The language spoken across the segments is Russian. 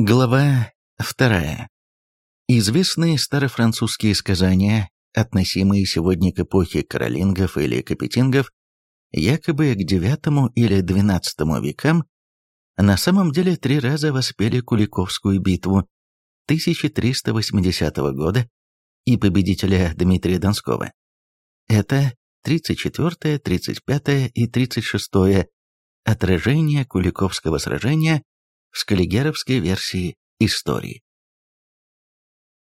Глава вторая. Известные старофранцузские сказания, относимые сегодня к эпохе каролингов или капетингов, якобы к IX или XII векам, на самом деле три раза воспели Куликовскую битву 1380 года и победителя Дмитрия Донского. Это 34, 35 и 36 отражение Куликовского сражения в скаллигеровской версии истории.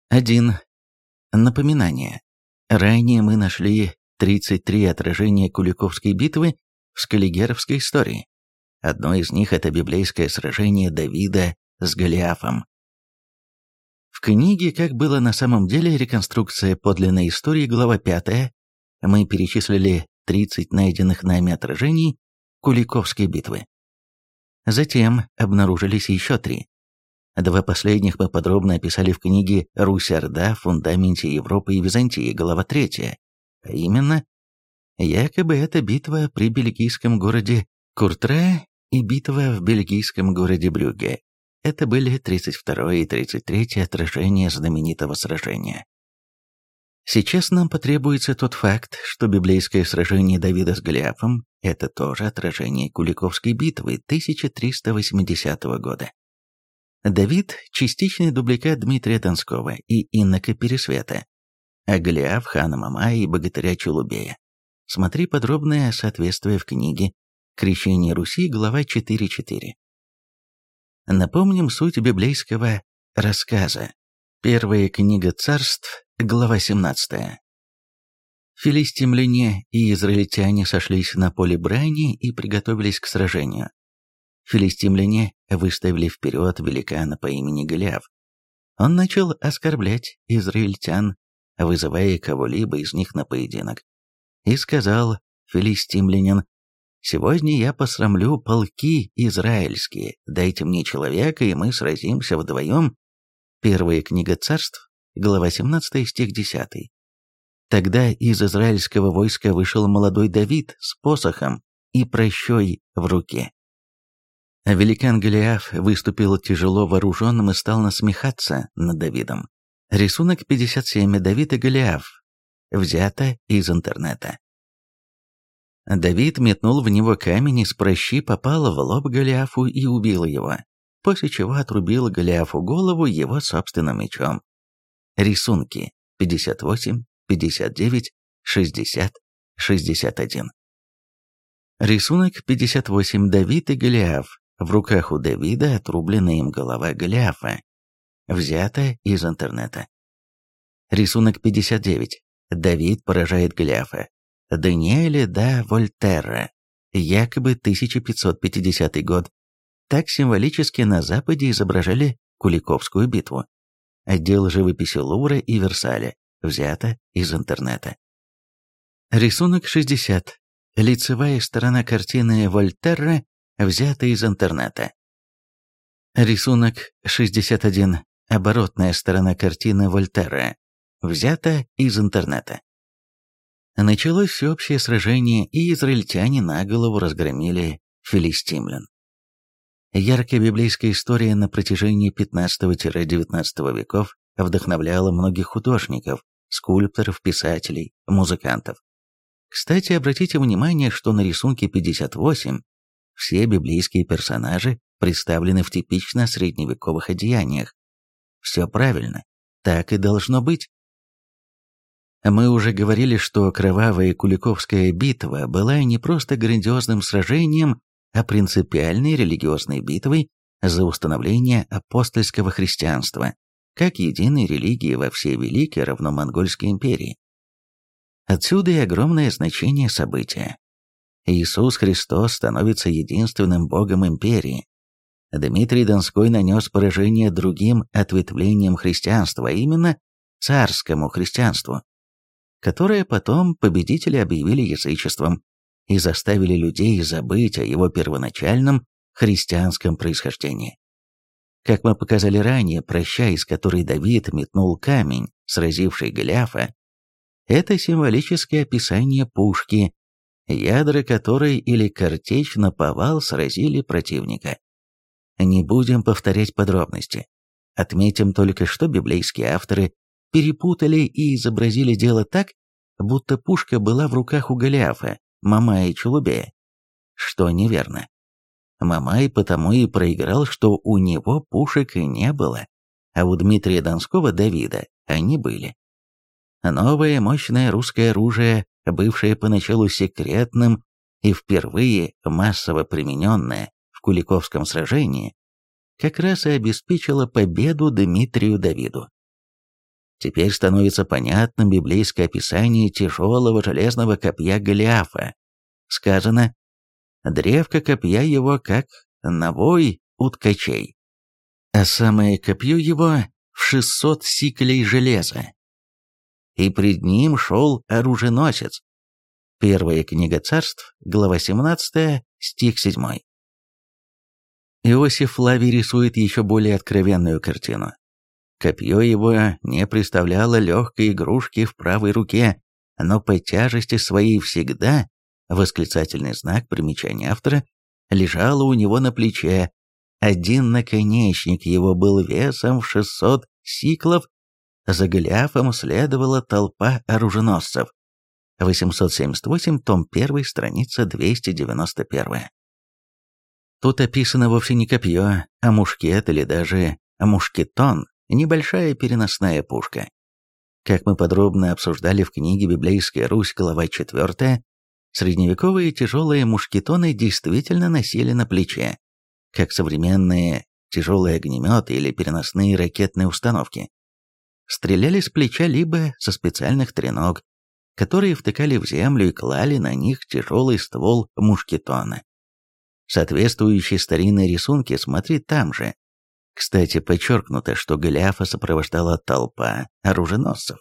1. Напоминание. Ранее мы нашли 33 отражения Куликовской битвы в скаллигеровской истории. Одно из них – это библейское сражение Давида с Голиафом. В книге «Как было на самом деле. Реконструкция подлинной истории», глава 5, мы перечислили 30 найденных нами отражений Куликовской битвы. Затем обнаружились еще три. Два последних мы подробно описали в книге «Русь-Орда. В фундаменте Европы и Византии», глава 3. А именно, якобы это битва при бельгийском городе Куртре и битва в бельгийском городе Брюгге. Это были 32 и 33 отражения знаменитого сражения. Сейчас нам потребуется тот факт, что библейское сражение Давида с Голиафом – это тоже отражение Куликовской битвы 1380 года. Давид – частичный дубликат Дмитрия Донского и Иннока Пересвета, а Голиаф – хана Мамая и богатыря Чулубея. Смотри подробное соответствие в книге «Крещение Руси», глава 4.4. Напомним суть библейского рассказа. Первая книга царств, глава 17. Филистимляне и израильтяне сошлись на поле брани и приготовились к сражению. Филистимляне выставили вперед великана по имени Голиаф. Он начал оскорблять израильтян, вызывая кого-либо из них на поединок. И сказал филистимлянин, «Сегодня я посрамлю полки израильские, дайте мне человека, и мы сразимся вдвоем Первая книга царств, глава 17, стих 10. Тогда из израильского войска вышел молодой Давид с посохом и прощой в руке. Великан Голиаф выступил тяжело вооруженным и стал насмехаться над Давидом. Рисунок 57 Давид и Голиаф. Взято из интернета. Давид метнул в него камень и с прощи попал в лоб Голиафу и убил его после чего отрубил Голиафу голову его собственным мечом. Рисунки 58, 59, 60, 61. Рисунок 58. Давид и Голиаф. В руках у Давида отрублена им голова Голиафа. Взято из интернета. Рисунок 59. Давид поражает Голиафа. Даниэле да Вольтерра. Якобы 1550 год. Так символически на Западе изображали Куликовскую битву. Отдел живописи Лувра и Версаля. Взято из интернета. Рисунок 60. Лицевая сторона картины Вольтерра взята из интернета. Рисунок 61. Оборотная сторона картины Вольтерра. Взята из интернета. Началось всеобщее сражение, и израильтяне на голову разгромили филистимлян. Яркая библейская история на протяжении 15-19 веков вдохновляла многих художников, скульпторов, писателей, музыкантов. Кстати, обратите внимание, что на рисунке 58 все библейские персонажи представлены в типично средневековых одеяниях. Все правильно, так и должно быть. Мы уже говорили, что кровавая Куликовская битва была не просто грандиозным сражением а принципиальной религиозной битвой за установление апостольского христианства как единой религии во всей Великой равномонгольской империи. Отсюда и огромное значение события. Иисус Христос становится единственным Богом империи. Дмитрий Донской нанес поражение другим ответвлениям христианства, а именно царскому христианству, которое потом победители объявили язычеством, и заставили людей забыть о его первоначальном христианском происхождении. Как мы показали ранее, проща, из которой Давид метнул камень, сразивший Голиафа, это символическое описание пушки, ядра которой или картечь на повал сразили противника. Не будем повторять подробности. Отметим только, что библейские авторы перепутали и изобразили дело так, будто пушка была в руках у Голиафа, Мамая и Чулубея. Что неверно. Мамай потому и проиграл, что у него пушек и не было, а у Дмитрия Донского Давида они были. Новое мощное русское оружие, бывшее поначалу секретным и впервые массово примененное в Куликовском сражении, как раз и обеспечило победу Дмитрию Давиду. Теперь становится понятным библейское описание тяжелого железного копья Голиафа. Сказано «древко копья его, как навой у ткачей», а самое копье его в шестьсот сиклей железа. И пред ним шел оруженосец. Первая книга царств, глава 17, стих 7. Иосиф Флавий рисует еще более откровенную картину. Копье его не представляло легкой игрушки в правой руке, но по тяжести своей всегда, восклицательный знак примечания автора, лежало у него на плече. Один наконечник его был весом в 600 сиклов, за Голиафом следовала толпа оруженосцев. 878, том 1, страница 291. Тут описано вовсе не копье, а мушкет или даже мушкетон, небольшая переносная пушка. Как мы подробно обсуждали в книге «Библейская Русь», глава 4, средневековые тяжелые мушкетоны действительно носили на плече, как современные тяжелые огнеметы или переносные ракетные установки. Стреляли с плеча либо со специальных треног, которые втыкали в землю и клали на них тяжелый ствол мушкетона. Соответствующие старинные рисунки смотри там же, кстати, подчеркнуто, что Голиафа сопровождала толпа оруженосцев.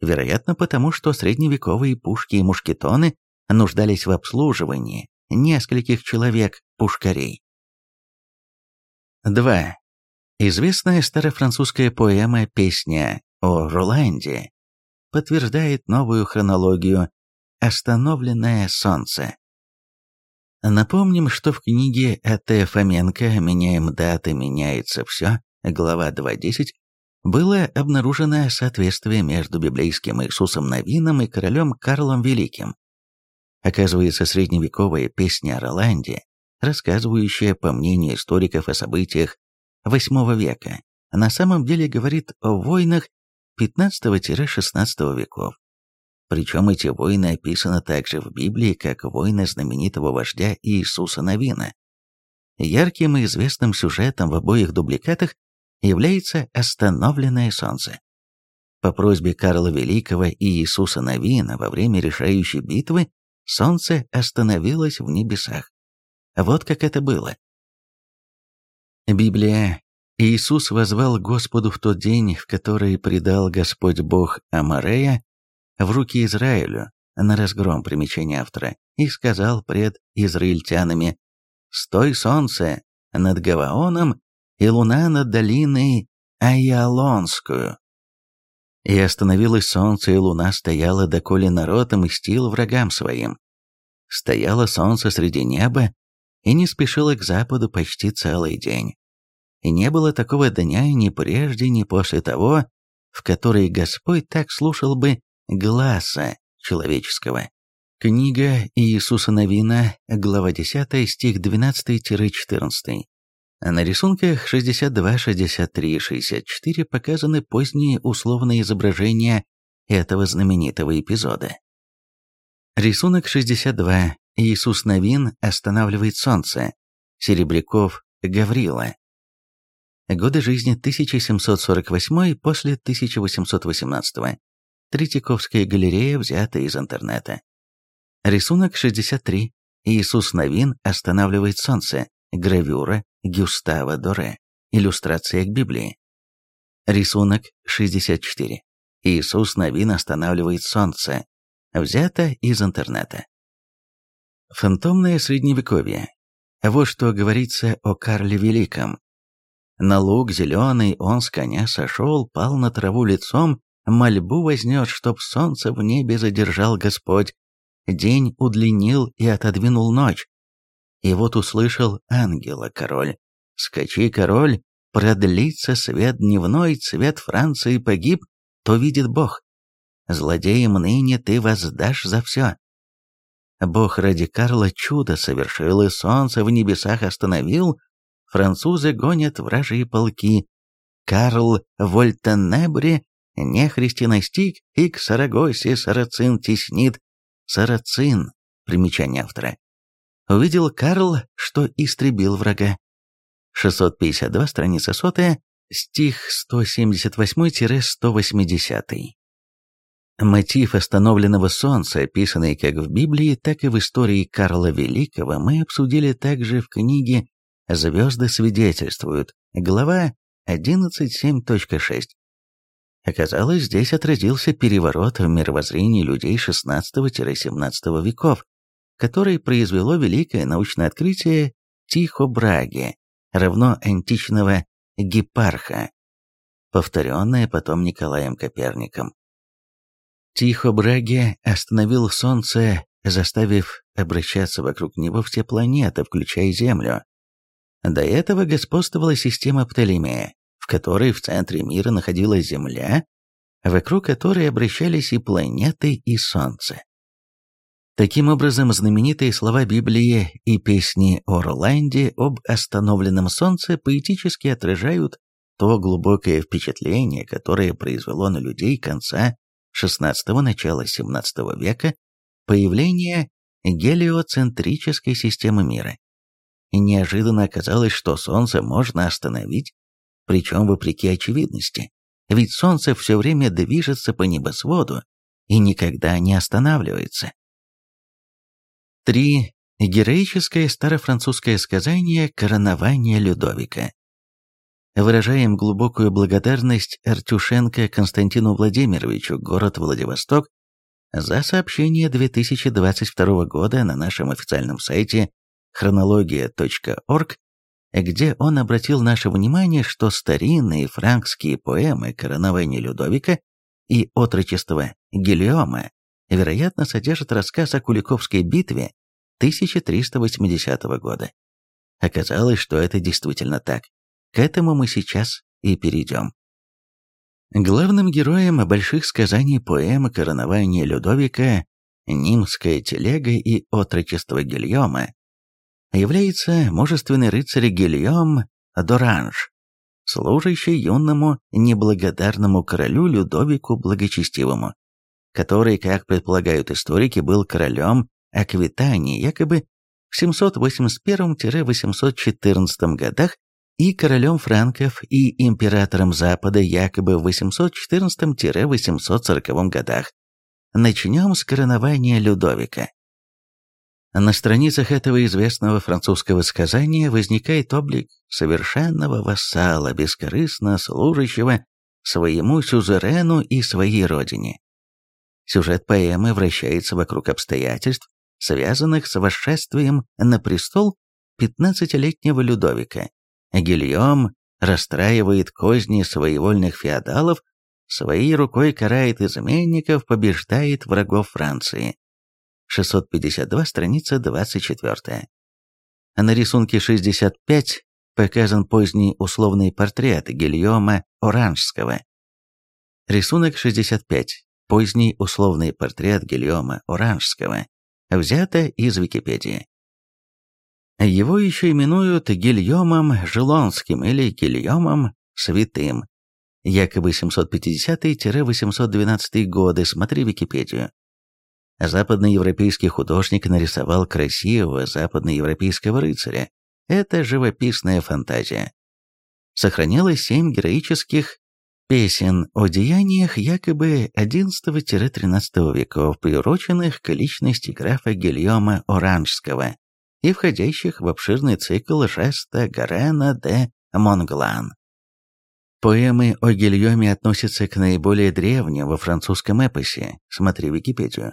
Вероятно, потому что средневековые пушки и мушкетоны нуждались в обслуживании нескольких человек-пушкарей. 2. Известная старофранцузская поэма «Песня о Роланде» подтверждает новую хронологию «Остановленное солнце». Напомним, что в книге А.Т. Фоменко «Меняем даты, меняется все», глава 2.10, было обнаружено соответствие между библейским Иисусом Новином и королем Карлом Великим. Оказывается, средневековая песня о Роланде, рассказывающая, по мнению историков, о событиях VIII века, на самом деле говорит о войнах XV-XVI веков. Причем эти войны описаны также в Библии, как войны знаменитого вождя Иисуса Новина. Ярким и известным сюжетом в обоих дубликатах является «Остановленное солнце». По просьбе Карла Великого и Иисуса Новина во время решающей битвы солнце остановилось в небесах. Вот как это было. Библия. Иисус возвал Господу в тот день, в который предал Господь Бог Амарея, в руки Израилю на разгром примечания автора и сказал пред израильтянами «Стой, солнце, над Гаваоном и луна над долиной Айалонскую». И остановилось солнце, и луна стояла, доколе народ мстил врагам своим. Стояло солнце среди неба и не спешило к западу почти целый день. И не было такого дня ни прежде, ни после того, в который Господь так слушал бы гласа человеческого. Книга Иисуса Новина, глава 10, стих 12-14. На рисунках 62, 63 и 64 показаны поздние условные изображения этого знаменитого эпизода. Рисунок 62. Иисус Новин останавливает солнце. Серебряков Гаврила. Годы жизни 1748 после 1818. Третьяковская галерея взята из интернета. Рисунок 63. Иисус Новин останавливает солнце. Гравюра Гюстава Доре. Иллюстрация к Библии. Рисунок 64. Иисус Новин останавливает солнце. Взято из интернета. Фантомное средневековье. Вот что говорится о Карле Великом. На луг зеленый он с коня сошел, пал на траву лицом мольбу вознес, чтоб солнце в небе задержал Господь, день удлинил и отодвинул ночь. И вот услышал ангела король, «Скачи, король, продлится свет дневной, цвет Франции погиб, то видит Бог. Злодеям ныне ты воздашь за все». Бог ради Карла чудо совершил, и солнце в небесах остановил, французы гонят вражьи полки. Карл Вольтенебре нехристи настиг, и к Сарагосе сарацин теснит. Сарацин, примечание автора. Увидел Карл, что истребил врага. 652, страница сотая, стих 178-180. Мотив остановленного солнца, описанный как в Библии, так и в истории Карла Великого, мы обсудили также в книге «Звезды свидетельствуют», глава 11.7.6. Оказалось, здесь отразился переворот в мировоззрении людей XVI-XVII веков, который произвело великое научное открытие Тихо Браги, равно античного Гепарха, повторенное потом Николаем Коперником. Тихо Браги остановил Солнце, заставив обращаться вокруг него все планеты, включая Землю. До этого господствовала система Птолемея, в которой в центре мира находилась Земля, вокруг которой обращались и планеты, и Солнце. Таким образом, знаменитые слова Библии и песни Орланде об остановленном Солнце поэтически отражают то глубокое впечатление, которое произвело на людей конца XVI – начала XVII века появление гелиоцентрической системы мира. Неожиданно оказалось, что Солнце можно остановить, причем вопреки очевидности, ведь Солнце все время движется по небосводу и никогда не останавливается. 3. Героическое старофранцузское сказание «Коронование Людовика». Выражаем глубокую благодарность Артюшенко Константину Владимировичу, город Владивосток, за сообщение 2022 года на нашем официальном сайте хронология.орг, где он обратил наше внимание, что старинные франкские поэмы «Коронование Людовика» и «Отрочество Гильома» вероятно содержат рассказ о Куликовской битве 1380 года. Оказалось, что это действительно так. К этому мы сейчас и перейдем. Главным героем больших сказаний поэмы «Коронование Людовика», «Нимская телега» и «Отрочество Гильома» является мужественный рыцарь Гильом Доранж, служащий юному неблагодарному королю Людовику Благочестивому, который, как предполагают историки, был королем Аквитании якобы в 781-814 годах и королем франков и императором Запада якобы в 814-840 годах. Начнем с коронования Людовика. На страницах этого известного французского сказания возникает облик совершенного вассала, бескорыстно служащего своему сюзерену и своей родине. Сюжет поэмы вращается вокруг обстоятельств, связанных с восшествием на престол 15-летнего Людовика. Гильем расстраивает козни своевольных феодалов, своей рукой карает изменников, побеждает врагов Франции. 652, страница 24. На рисунке 65 показан поздний условный портрет Гильома Оранжского. Рисунок 65. Поздний условный портрет Гильома Оранжского. Взято из Википедии. Его еще именуют Гильомом Желонским или Гильомом Святым. Якобы 750-812 годы, смотри Википедию. Западноевропейский художник нарисовал красивого западноевропейского рыцаря. Это живописная фантазия. Сохранилось семь героических песен о деяниях якобы XI-XIII веков, приуроченных к личности графа Гильома Оранжского и входящих в обширный цикл жеста Гарена де Монглан. Поэмы о Гильоме относятся к наиболее древним во французском эпосе, смотри Википедию.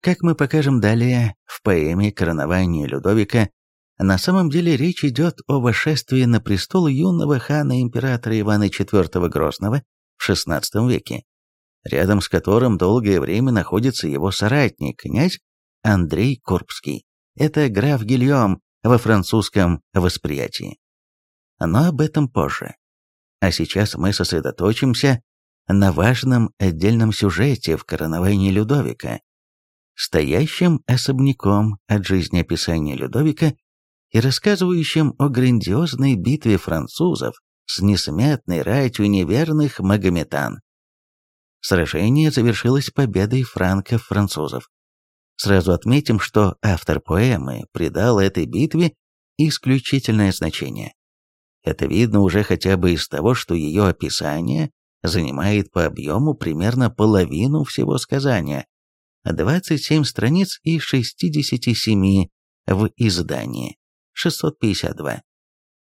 Как мы покажем далее, в поэме «Коронование Людовика» на самом деле речь идет о восшествии на престол юного хана-императора Ивана IV Грозного в XVI веке, рядом с которым долгое время находится его соратник, князь Андрей Курбский. Это граф Гильем во французском восприятии. но об этом позже. А сейчас мы сосредоточимся на важном отдельном сюжете в короновании Людовика, стоящем особняком от жизнеописания Людовика и рассказывающем о грандиозной битве французов с несметной ратью неверных магометан. Сражение завершилось победой франков-французов. Сразу отметим, что автор поэмы придал этой битве исключительное значение. Это видно уже хотя бы из того, что ее описание занимает по объему примерно половину всего сказания, 27 страниц из 67 в издании, 652.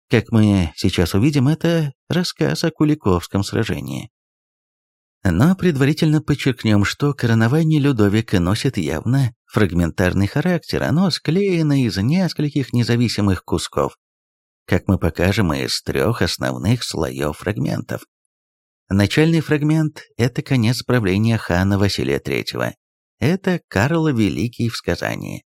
Как мы сейчас увидим, это рассказ о Куликовском сражении. Но предварительно подчеркнем, что коронование Людовика носит явно фрагментарный характер, оно склеено из нескольких независимых кусков, как мы покажем, из трех основных слоев фрагментов. Начальный фрагмент – это конец правления хана Василия III. Это Карл Великий в сказании.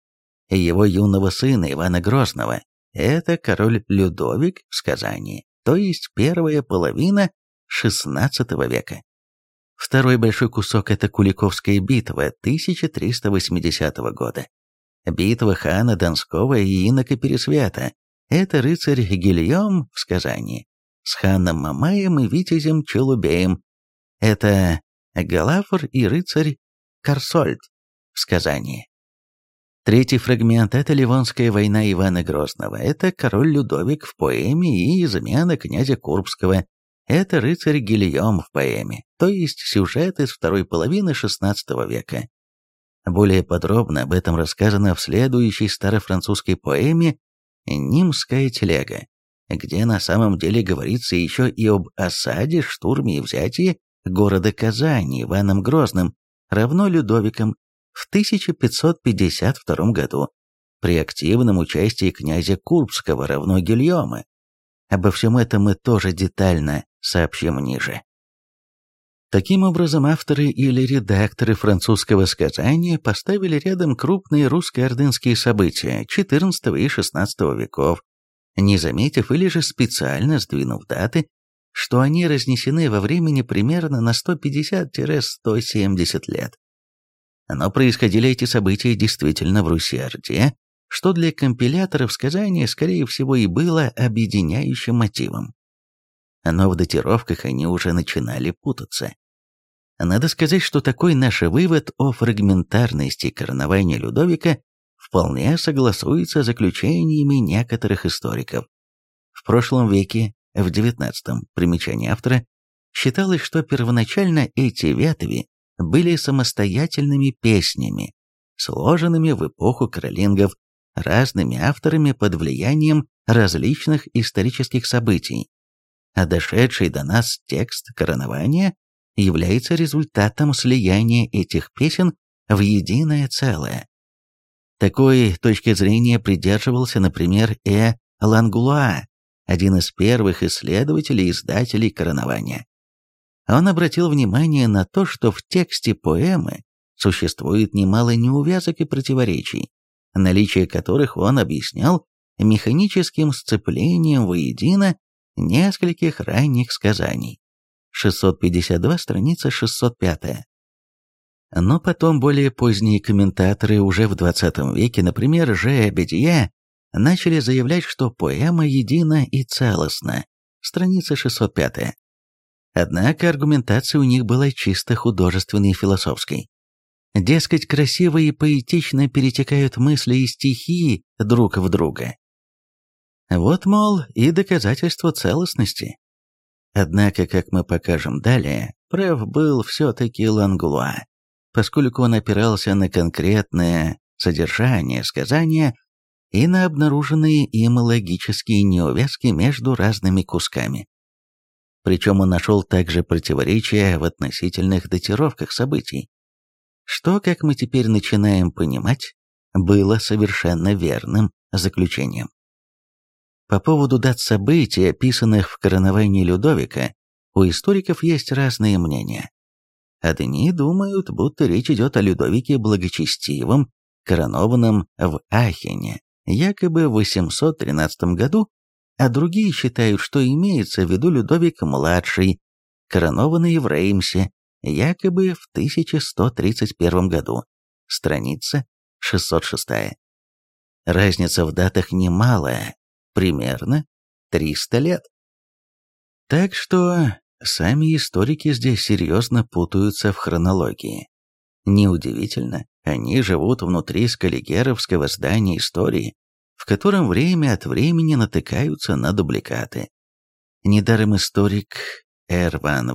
Его юного сына Ивана Грозного – это король Людовик в сказании, то есть первая половина XVI века. Второй большой кусок – это Куликовская битва 1380 года. Битва хана Донского и инока Пересвета. Это рыцарь Гильем в сказании. С ханом Мамаем и витязем Челубеем. Это Галафор и рыцарь Карсольд в сказании. Третий фрагмент – это Ливонская война Ивана Грозного. Это король Людовик в поэме и измена князя Курбского это рыцарь Гильем в поэме, то есть сюжет из второй половины XVI века. Более подробно об этом рассказано в следующей старофранцузской поэме «Нимская телега», где на самом деле говорится еще и об осаде, штурме и взятии города Казани Иваном Грозным, равно Людовиком, в 1552 году, при активном участии князя Курбского, равно Гильома. Обо всем этом мы тоже детально сообщим ниже. Таким образом, авторы или редакторы французского сказания поставили рядом крупные русско-ордынские события XIV и XVI веков, не заметив или же специально сдвинув даты, что они разнесены во времени примерно на 150-170 лет. Но происходили эти события действительно в Руси-Орде, что для компиляторов сказания, скорее всего, и было объединяющим мотивом но в датировках они уже начинали путаться. Надо сказать, что такой наш вывод о фрагментарности коронования Людовика вполне согласуется с заключениями некоторых историков. В прошлом веке, в XIX примечании автора, считалось, что первоначально эти ветви были самостоятельными песнями, сложенными в эпоху каролингов разными авторами под влиянием различных исторических событий, а дошедший до нас текст коронования является результатом слияния этих песен в единое целое. Такой точки зрения придерживался, например, Э. Лангулуа, один из первых исследователей и издателей коронования. Он обратил внимание на то, что в тексте поэмы существует немало неувязок и противоречий, наличие которых он объяснял механическим сцеплением воедино нескольких ранних сказаний. 652, страница 605. Но потом более поздние комментаторы уже в 20 веке, например, Ж. Бедия, начали заявлять, что поэма едина и целостна. Страница 605. Однако аргументация у них была чисто художественной и философской. Дескать, красиво и поэтично перетекают мысли и стихи друг в друга. Вот, мол, и доказательство целостности. Однако, как мы покажем далее, прав был все-таки Ланглуа, поскольку он опирался на конкретное содержание сказания и на обнаруженные им логические неувязки между разными кусками. Причем он нашел также противоречия в относительных датировках событий, что, как мы теперь начинаем понимать, было совершенно верным заключением. По поводу дат событий, описанных в короновании Людовика, у историков есть разные мнения. Одни думают, будто речь идет о Людовике Благочестивом, коронованном в Ахене, якобы в 813 году, а другие считают, что имеется в виду Людовик-младший, коронованный в Реймсе, якобы в 1131 году. Страница 606. Разница в датах немалая, примерно 300 лет. Так что сами историки здесь серьезно путаются в хронологии. Неудивительно, они живут внутри скаллигеровского здания истории, в котором время от времени натыкаются на дубликаты. Недаром историк Эр Ван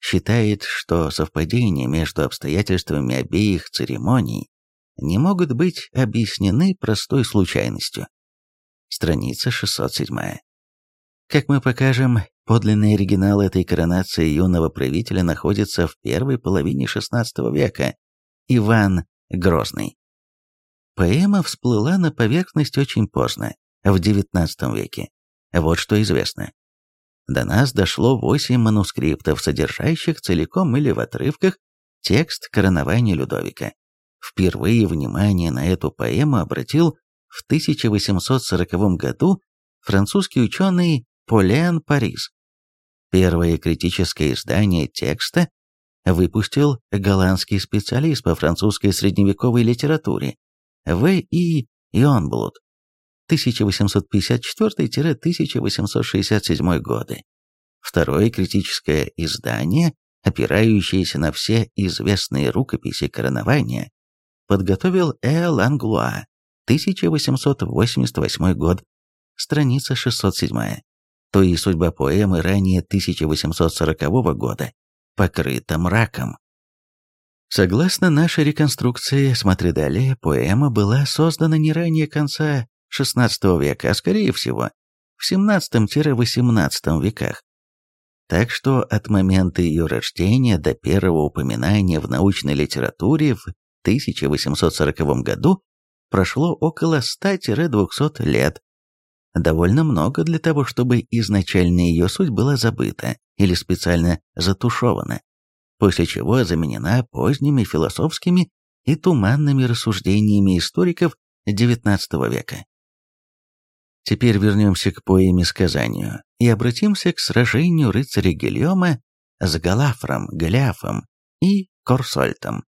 считает, что совпадения между обстоятельствами обеих церемоний не могут быть объяснены простой случайностью. Страница 607. Как мы покажем, подлинный оригинал этой коронации юного правителя находится в первой половине XVI века. Иван Грозный. Поэма всплыла на поверхность очень поздно, в XIX веке. Вот что известно. До нас дошло восемь манускриптов, содержащих целиком или в отрывках текст коронования Людовика. Впервые внимание на эту поэму обратил в 1840 году французский ученый Полен Парис. Первое критическое издание текста выпустил голландский специалист по французской средневековой литературе В. И. Йонблуд 1854-1867 годы. Второе критическое издание, опирающееся на все известные рукописи коронования, подготовил Э. Ланглуа, 1888 год, страница 607. То и судьба поэмы ранее 1840 года покрыта мраком. Согласно нашей реконструкции, смотри далее, поэма была создана не ранее конца XVI века, а скорее всего в XVII-XVIII веках. Так что от момента ее рождения до первого упоминания в научной литературе в 1840 году прошло около 100-200 лет. Довольно много для того, чтобы изначально ее суть была забыта или специально затушевана, после чего заменена поздними философскими и туманными рассуждениями историков XIX века. Теперь вернемся к поэме-сказанию и обратимся к сражению рыцаря Гильома с Галафром, Голиафом и Корсольтом.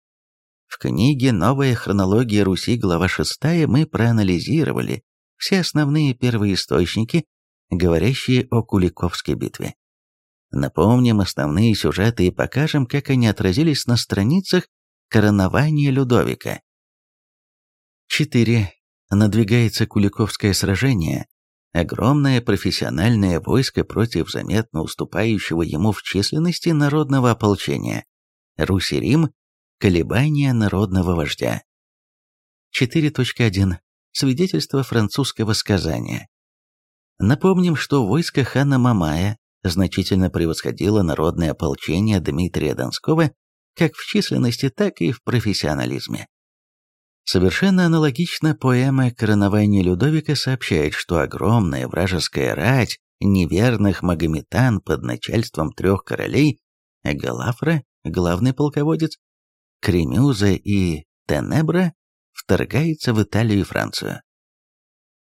В книге «Новая хронология Руси», глава 6, мы проанализировали все основные первоисточники, говорящие о Куликовской битве. Напомним основные сюжеты и покажем, как они отразились на страницах коронования Людовика. 4 надвигается Куликовское сражение, огромное профессиональное войско против заметно уступающего ему в численности народного ополчения. Руси-Рим – колебания народного вождя. 4.1. Свидетельство французского сказания. Напомним, что войско хана Мамая значительно превосходило народное ополчение Дмитрия Донского как в численности, так и в профессионализме. Совершенно аналогично поэма «Коронование Людовика» сообщает, что огромная вражеская рать неверных магометан под начальством трех королей Галафра, главный полководец, Кремюза и Тенебра вторгается в Италию и Францию.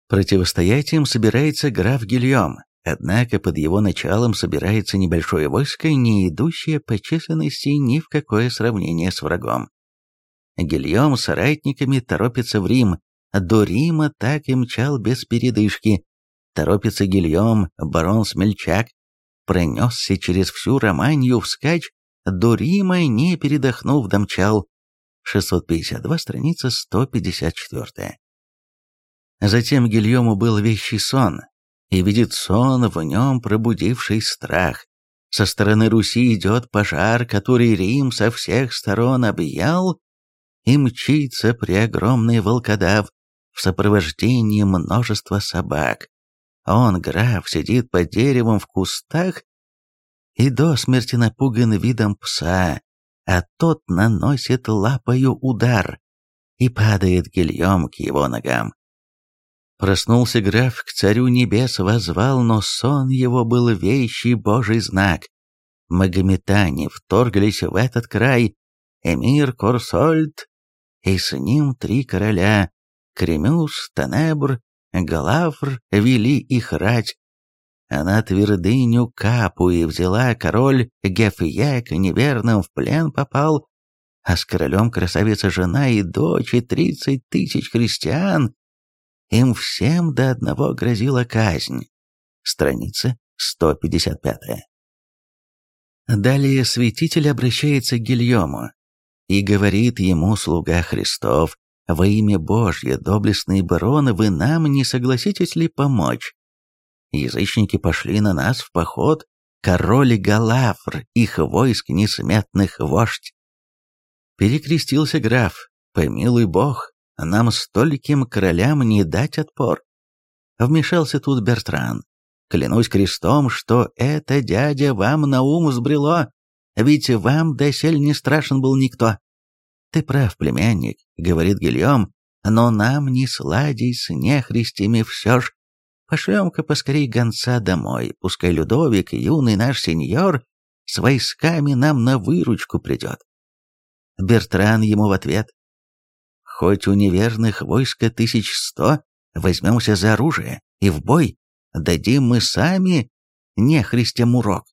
Противостоять им собирается граф Гильем, однако под его началом собирается небольшое войско, не идущее по численности ни в какое сравнение с врагом. Гильем с соратниками торопится в Рим. До Рима так и мчал без передышки. Торопится Гильем, барон Смельчак. Пронесся через всю Романию вскачь, до Рима, не передохнув, домчал. 652, страница 154. Затем Гильому был вещий сон, и видит сон в нем пробудивший страх. Со стороны Руси идет пожар, который Рим со всех сторон объял, и мчится преогромный волкодав в сопровождении множества собак. Он, граф, сидит под деревом в кустах и до смерти напуган видом пса, а тот наносит лапою удар, и падает гильем к его ногам. Проснулся граф, к царю небес возвал, но сон его был вещий божий знак. Магометане вторглись в этот край, эмир Корсольд и с ним три короля – Кремюс, Тенебр Галафр вели их рать. А на твердыню Капуи взяла король Гефьяк, неверным в плен попал, а с королем красавица жена и дочь и тридцать тысяч христиан. Им всем до одного грозила казнь. Страница 155. Далее святитель обращается к Гильому и говорит ему, слуга Христов, во имя Божье, доблестные бароны, вы нам не согласитесь ли помочь? Язычники пошли на нас в поход, король Галафр, их войск несметных вождь. Перекрестился граф, помилуй бог, нам стольким королям не дать отпор. Вмешался тут Бертран. Клянусь крестом, что это дядя вам на ум сбрело, ведь вам досель не страшен был никто. Ты прав, племянник, говорит Гильем, но нам не сладей с нехристями все ж. Пошлем-ка поскорей гонца домой, пускай Людовик, юный наш сеньор, с войсками нам на выручку придет. Бертран ему в ответ. Хоть у неверных войска тысяч сто, возьмемся за оружие и в бой, дадим мы сами нехристям урок.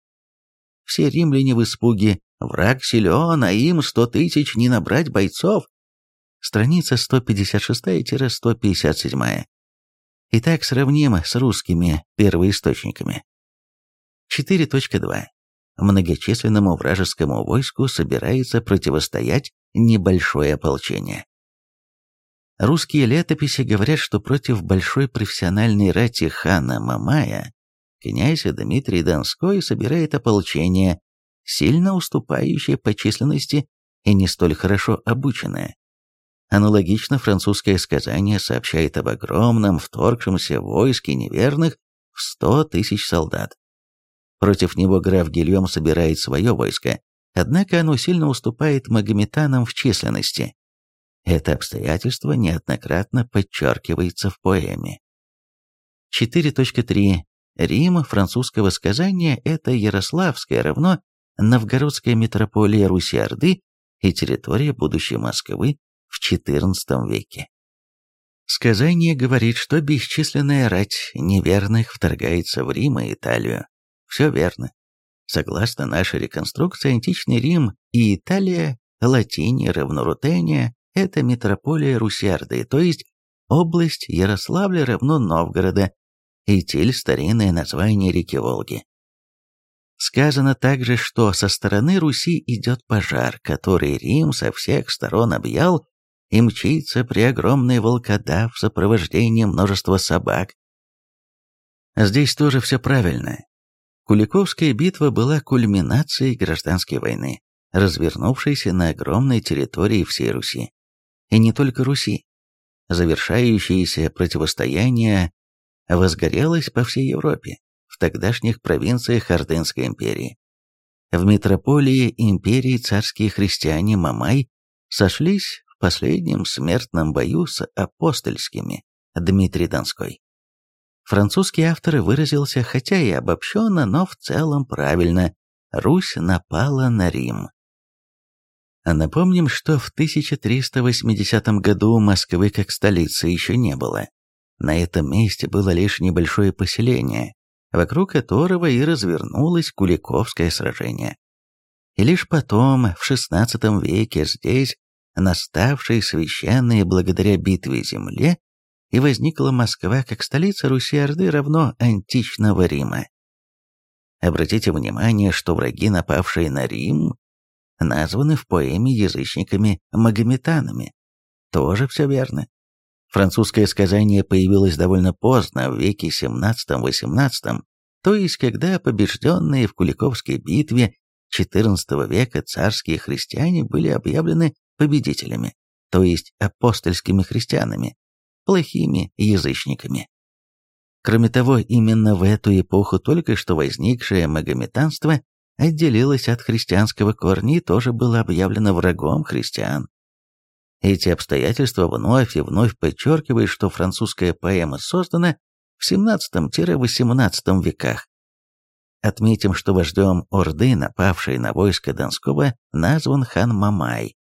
Все римляне в испуге, враг силен, а им сто тысяч не набрать бойцов. Страница 156-157. Итак, сравним с русскими первоисточниками. 4.2 многочисленному вражескому войску собирается противостоять небольшое ополчение. Русские летописи говорят, что против большой профессиональной рати хана Мамая князь Дмитрий Донской собирает ополчение, сильно уступающее по численности и не столь хорошо обученное. Аналогично французское сказание сообщает об огромном вторгшемся войске неверных в сто тысяч солдат. Против него граф Гильем собирает свое войско, однако оно сильно уступает магометанам в численности. Это обстоятельство неоднократно подчеркивается в поэме. 4.3. Рим французского сказания – это Ярославское равно Новгородская метрополия Руси-Орды и территория будущей Москвы в XIV веке. Сказание говорит, что бесчисленная рать неверных вторгается в Рим и Италию, все верно. Согласно нашей реконструкции, античный Рим и Италия, Латиния, Равнорутения – это метрополия Русярды, то есть область Ярославля равно Новгорода, Итиль – старинное название реки Волги. Сказано также, что со стороны Руси идет пожар, который Рим со всех сторон объял, и мчится при огромной волкодав в сопровождении множества собак. Здесь тоже все правильно. Куликовская битва была кульминацией гражданской войны, развернувшейся на огромной территории всей Руси. И не только Руси. Завершающееся противостояние возгорелось по всей Европе, в тогдашних провинциях Ордынской империи. В метрополии империи царские христиане Мамай сошлись в последнем смертном бою с апостольскими Дмитрий Донской. Французский автор выразился, хотя и обобщенно, но в целом правильно. Русь напала на Рим. Напомним, что в 1380 году Москвы как столицы еще не было. На этом месте было лишь небольшое поселение, вокруг которого и развернулось Куликовское сражение. И лишь потом, в XVI веке, здесь, наставшей священной благодаря битве земле, и возникла Москва как столица Руси-Орды равно античного Рима. Обратите внимание, что враги, напавшие на Рим, названы в поэме язычниками-магометанами. Тоже все верно. Французское сказание появилось довольно поздно, в веке 17-18, то есть когда побежденные в Куликовской битве XIV века царские христиане были объявлены победителями, то есть апостольскими христианами, плохими язычниками. Кроме того, именно в эту эпоху только что возникшее магометанство отделилось от христианского корня и тоже было объявлено врагом христиан. Эти обстоятельства вновь и вновь подчеркивают, что французская поэма создана в 17-18 веках. Отметим, что вождем Орды, напавшей на войско Донского, назван хан Мамай,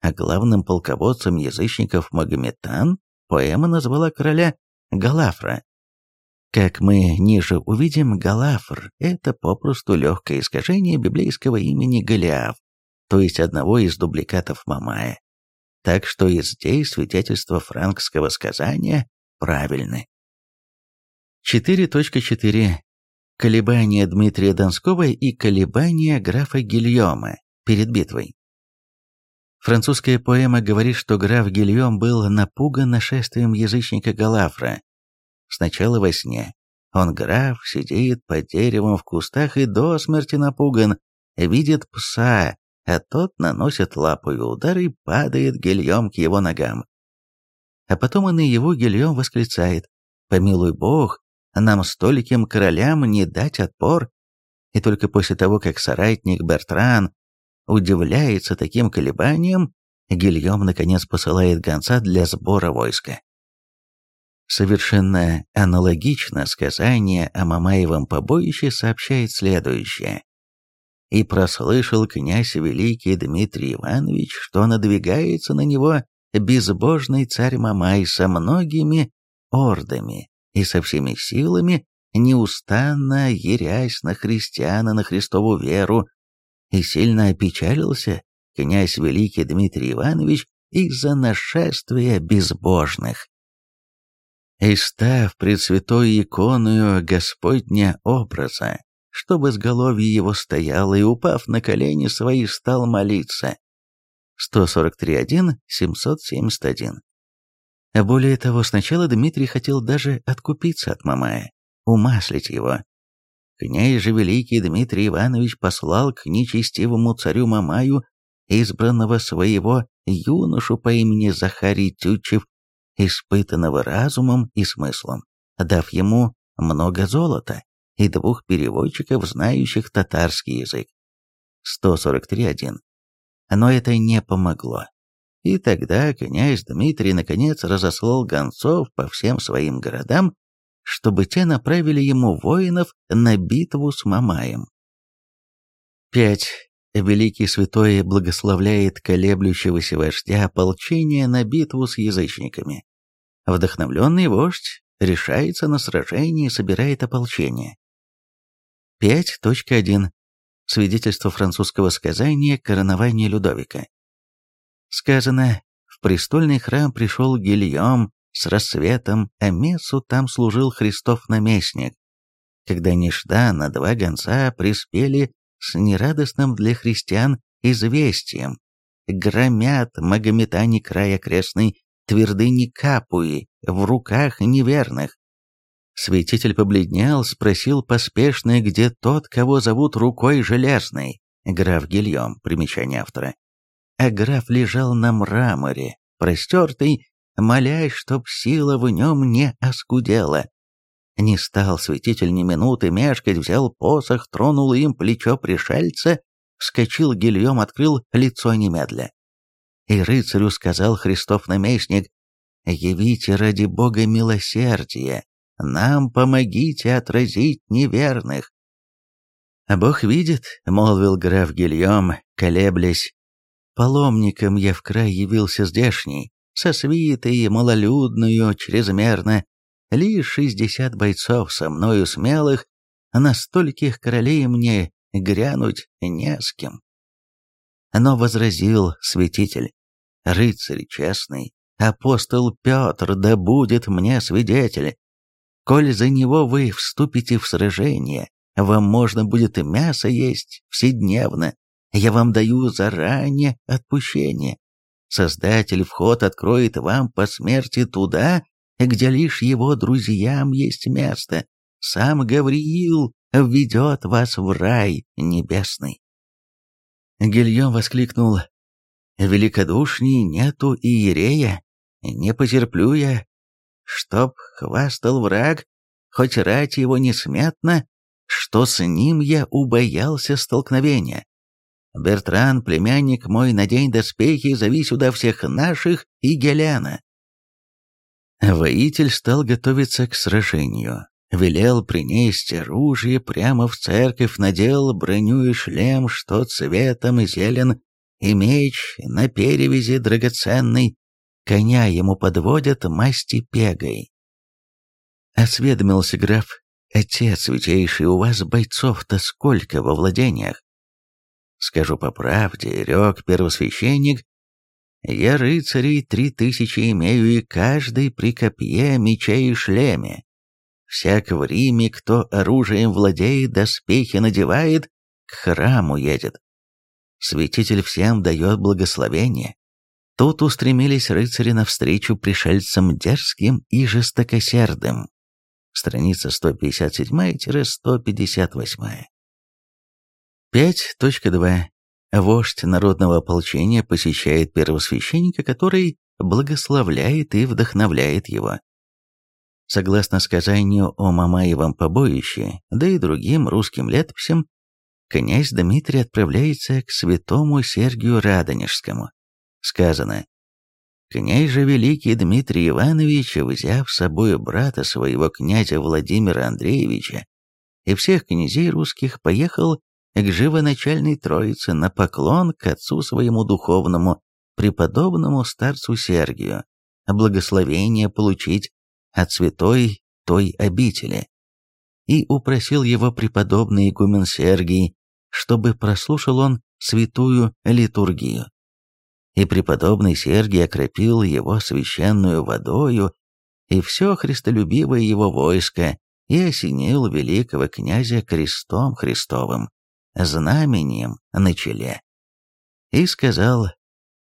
а главным полководцем язычников Магометан Поэма назвала короля Галафра. Как мы ниже увидим, Галафр – это попросту легкое искажение библейского имени Голиаф, то есть одного из дубликатов Мамая. Так что и здесь свидетельства франкского сказания правильны. 4.4. Колебания Дмитрия Донского и колебания графа Гильома перед битвой. Французская поэма говорит, что граф Гильом был напуган нашествием язычника Галафра. Сначала во сне. Он, граф, сидит под деревом в кустах и до смерти напуган, видит пса, а тот наносит лапою удар и падает Гильем к его ногам. А потом он и его Гильем восклицает «Помилуй Бог, нам стольким королям не дать отпор». И только после того, как соратник Бертран удивляется таким колебаниям, Гильем наконец посылает гонца для сбора войска. Совершенно аналогично сказание о Мамаевом побоище сообщает следующее. «И прослышал князь великий Дмитрий Иванович, что надвигается на него безбожный царь Мамай со многими ордами и со всеми силами, неустанно ерясь на христиана, на Христову веру, и сильно опечалился князь Великий Дмитрий Иванович из-за нашествия безбожных. И став пред святой иконою Господня образа, чтобы с голови его стоял и, упав на колени свои, стал молиться. 143.1, 771. Более того, сначала Дмитрий хотел даже откупиться от Мамая, умаслить его, Князь же великий Дмитрий Иванович послал к нечестивому царю Мамаю избранного своего юношу по имени Захарий Тютчев, испытанного разумом и смыслом, дав ему много золота и двух переводчиков, знающих татарский язык. 143.1. Но это не помогло. И тогда князь Дмитрий наконец разослал гонцов по всем своим городам чтобы те направили ему воинов на битву с Мамаем. 5. Великий Святой благословляет колеблющегося вождя ополчения на битву с язычниками. Вдохновленный вождь решается на сражение и собирает ополчение. 5.1. Свидетельство французского сказания «Коронование Людовика». Сказано, в престольный храм пришел Гильем с рассветом, а мессу там служил Христов наместник. Когда нежданно два гонца приспели с нерадостным для христиан известием, громят магометане край окрестный, твердыни Капуи в руках неверных. Святитель побледнел, спросил поспешно, где тот, кого зовут рукой железной, граф Гильем, примечание автора. А граф лежал на мраморе, простертый молясь, чтоб сила в нем не оскудела. Не стал святитель ни минуты мешкать, взял посох, тронул им плечо пришельца, вскочил гильем, открыл лицо немедля. И рыцарю сказал Христов наместник, «Явите ради Бога милосердие, нам помогите отразить неверных». «Бог видит», — молвил граф Гильем, колеблясь, «паломником я в край явился здешний, со свитой малолюдную чрезмерно, лишь шестьдесят бойцов со мною смелых, на стольких королей мне грянуть не с кем. Но возразил святитель, рыцарь честный, апостол Петр, да будет мне свидетель, коль за него вы вступите в сражение, вам можно будет мясо есть вседневно, я вам даю заранее отпущение. Создатель вход откроет вам по смерти туда, где лишь его друзьям есть место. Сам Гавриил введет вас в рай небесный. Гильем воскликнул, «Великодушней нету иерея, не потерплю я, чтоб хвастал враг, хоть рать его несметно, что с ним я убоялся столкновения. Бертран, племянник мой, надень доспехи, зови сюда всех наших и Геляна». Воитель стал готовиться к сражению. Велел принести оружие прямо в церковь, надел броню и шлем, что цветом зелен, и меч на перевязи драгоценный. Коня ему подводят масти пегой. Осведомился граф, отец святейший, у вас бойцов-то сколько во владениях? Скажу по правде, рек первосвященник, я рыцарей три тысячи имею, и каждый при копье, мече и шлеме. Всяк в Риме, кто оружием владеет, доспехи надевает, к храму едет. Святитель всем дает благословение. Тут устремились рыцари навстречу пришельцам дерзким и жестокосердым. Страница 157-158. 5.2. Вождь народного ополчения посещает первосвященника, который благословляет и вдохновляет его. Согласно сказанию о Мамаевом побоище, да и другим русским летописям, князь Дмитрий отправляется к святому Сергию Радонежскому. Сказано, «Князь же великий Дмитрий Иванович, взяв с собой брата своего князя Владимира Андреевича и всех князей русских, поехал к живоначальной Троице на поклон к отцу своему духовному, преподобному старцу Сергию, благословение получить от святой той обители. И упросил его преподобный игумен Сергий, чтобы прослушал он святую литургию. И преподобный Сергий окропил его священную водою, и все христолюбивое его войско, и осенил великого князя крестом Христовым знамением на челе. И сказал,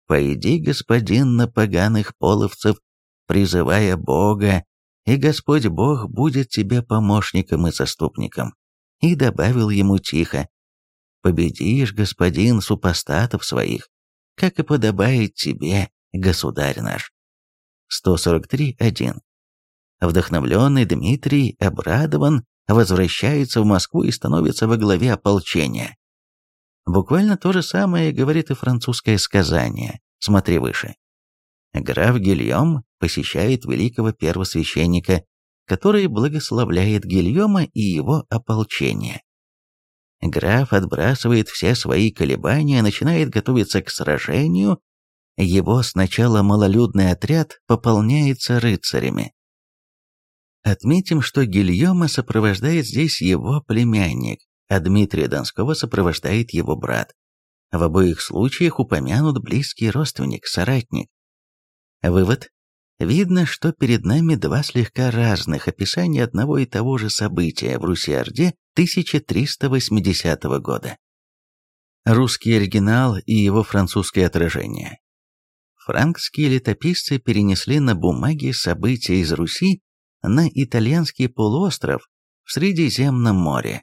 «Пойди, господин, на поганых половцев, призывая Бога, и Господь Бог будет тебе помощником и заступником». И добавил ему тихо, «Победишь, господин, супостатов своих, как и подобает тебе, государь наш». 143.1. Вдохновленный Дмитрий обрадован возвращается в Москву и становится во главе ополчения. Буквально то же самое говорит и французское сказание, смотри выше. Граф Гильем посещает великого первосвященника, который благословляет Гильома и его ополчение. Граф отбрасывает все свои колебания, начинает готовиться к сражению, его сначала малолюдный отряд пополняется рыцарями. Отметим, что Гильома сопровождает здесь его племянник, а Дмитрия Донского сопровождает его брат. В обоих случаях упомянут близкий родственник, соратник. Вывод. Видно, что перед нами два слегка разных описания одного и того же события в Руси-Орде 1380 года. Русский оригинал и его французское отражение. Франкские летописцы перенесли на бумаге события из Руси на итальянский полуостров в Средиземном море.